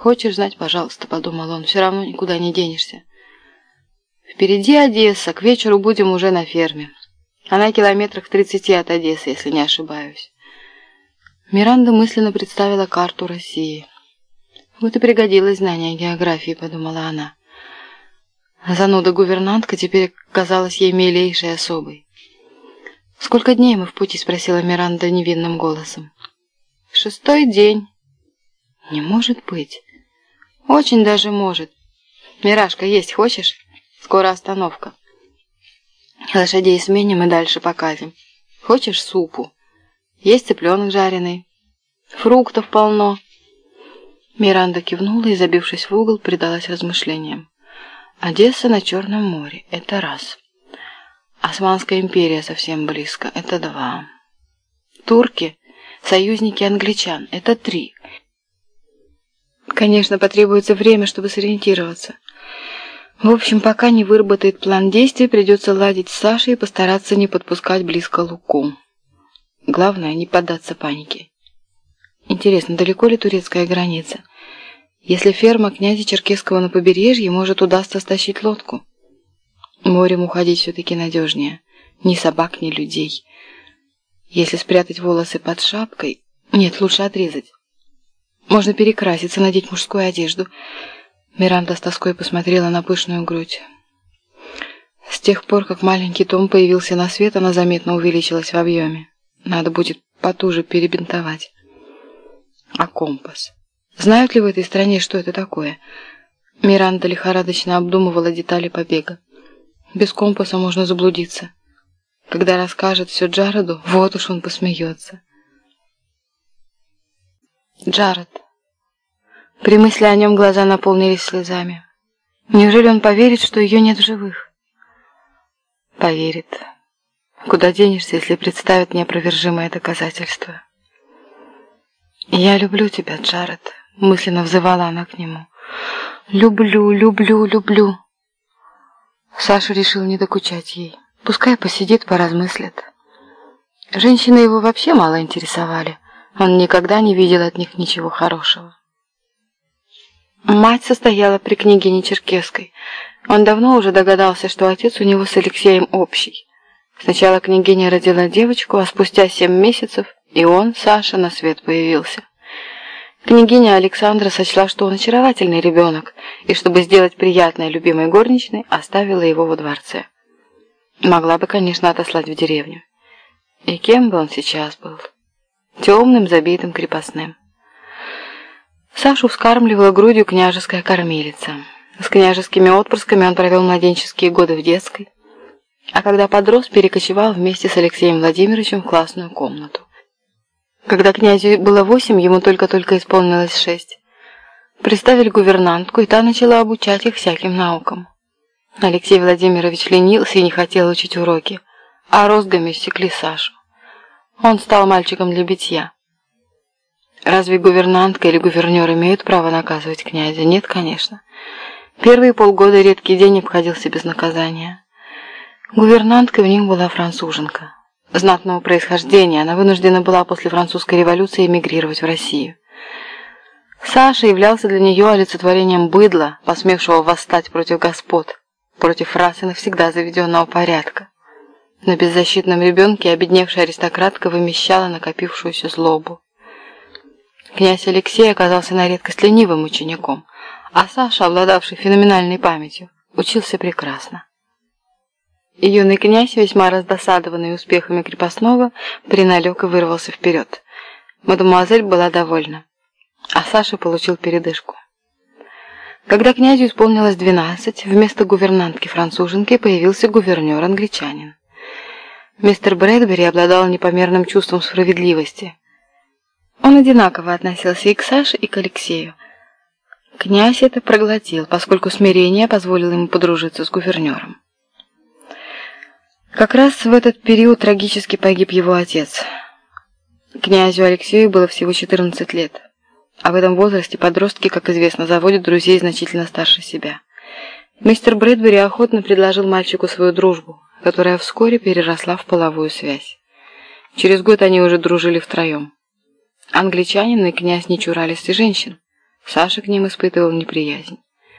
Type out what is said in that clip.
«Хочешь знать, пожалуйста», — подумал он, — «все равно никуда не денешься». «Впереди Одесса, к вечеру будем уже на ферме. Она километрах в тридцати от Одессы, если не ошибаюсь». Миранда мысленно представила карту России. «Вот и пригодилось знание географии», — подумала она. Зануда-гувернантка теперь казалась ей милейшей особой. «Сколько дней мы в пути?» — спросила Миранда невинным голосом. «Шестой день». «Не может быть». «Очень даже может. Мирашка, есть хочешь? Скоро остановка. Лошадей сменим и дальше покатим. Хочешь супу? Есть цыпленок жареный. Фруктов полно». Миранда кивнула и, забившись в угол, предалась размышлениям. Одесса на Черном море – это раз. Османская империя совсем близко – это два. Турки – союзники англичан – это три. Конечно, потребуется время, чтобы сориентироваться. В общем, пока не выработает план действий, придется ладить с Сашей и постараться не подпускать близко Луку. Главное, не поддаться панике. Интересно, далеко ли турецкая граница? Если ферма князя Черкесского на побережье, может удастся стащить лодку. Морем уходить все-таки надежнее. Ни собак, ни людей. Если спрятать волосы под шапкой... Нет, лучше отрезать. Можно перекраситься, надеть мужскую одежду. Миранда с тоской посмотрела на пышную грудь. С тех пор, как маленький Том появился на свет, она заметно увеличилась в объеме. Надо будет потуже перебинтовать. А компас? Знают ли в этой стране, что это такое? Миранда лихорадочно обдумывала детали побега. Без компаса можно заблудиться. Когда расскажет все Джареду, вот уж он посмеется. Джаред. При мысли о нем глаза наполнились слезами. Неужели он поверит, что ее нет в живых? Поверит. Куда денешься, если представят неопровержимое доказательство? «Я люблю тебя, Джаред», — мысленно взывала она к нему. «Люблю, люблю, люблю». Саша решил не докучать ей. Пускай посидит, поразмыслит. Женщины его вообще мало интересовали. Он никогда не видел от них ничего хорошего. Мать состояла при княгине Черкесской. Он давно уже догадался, что отец у него с Алексеем общий. Сначала княгиня родила девочку, а спустя семь месяцев и он, Саша, на свет появился. Княгиня Александра сочла, что он очаровательный ребенок, и чтобы сделать приятное любимой горничной, оставила его во дворце. Могла бы, конечно, отослать в деревню. И кем бы он сейчас был? Темным, забитым, крепостным. Сашу вскармливала грудью княжеская кормилица. С княжескими отпрысками он провел младенческие годы в детской, а когда подрос, перекочевал вместе с Алексеем Владимировичем в классную комнату. Когда князю было восемь, ему только-только исполнилось шесть. Приставили гувернантку, и та начала обучать их всяким наукам. Алексей Владимирович ленился и не хотел учить уроки, а розгами секли Сашу. Он стал мальчиком для битья. Разве гувернантка или гувернер имеют право наказывать князя? Нет, конечно. Первые полгода редкий день обходился без наказания. Гувернанткой в них была француженка знатного происхождения, она вынуждена была после французской революции эмигрировать в Россию. Саша являлся для нее олицетворением быдла, посмевшего восстать против господ, против расы навсегда заведенного порядка. На беззащитном ребенке обедневшая аристократка вымещала накопившуюся злобу. Князь Алексей оказался на редкость ленивым учеником, а Саша, обладавший феноменальной памятью, учился прекрасно. И юный князь, весьма раздосадованный успехами крепостного, приналег и вырвался вперед. Мадемуазель была довольна, а Саша получил передышку. Когда князю исполнилось двенадцать, вместо гувернантки-француженки появился гувернер-англичанин. Мистер Брэдбери обладал непомерным чувством справедливости. Он одинаково относился и к Саше, и к Алексею. Князь это проглотил, поскольку смирение позволило ему подружиться с гувернером. Как раз в этот период трагически погиб его отец. Князю Алексею было всего 14 лет, а в этом возрасте подростки, как известно, заводят друзей значительно старше себя. Мистер Брэдбери охотно предложил мальчику свою дружбу, которая вскоре переросла в половую связь. Через год они уже дружили втроем. Англичанин и князь не чурались и женщин. Саша к ним испытывал неприязнь.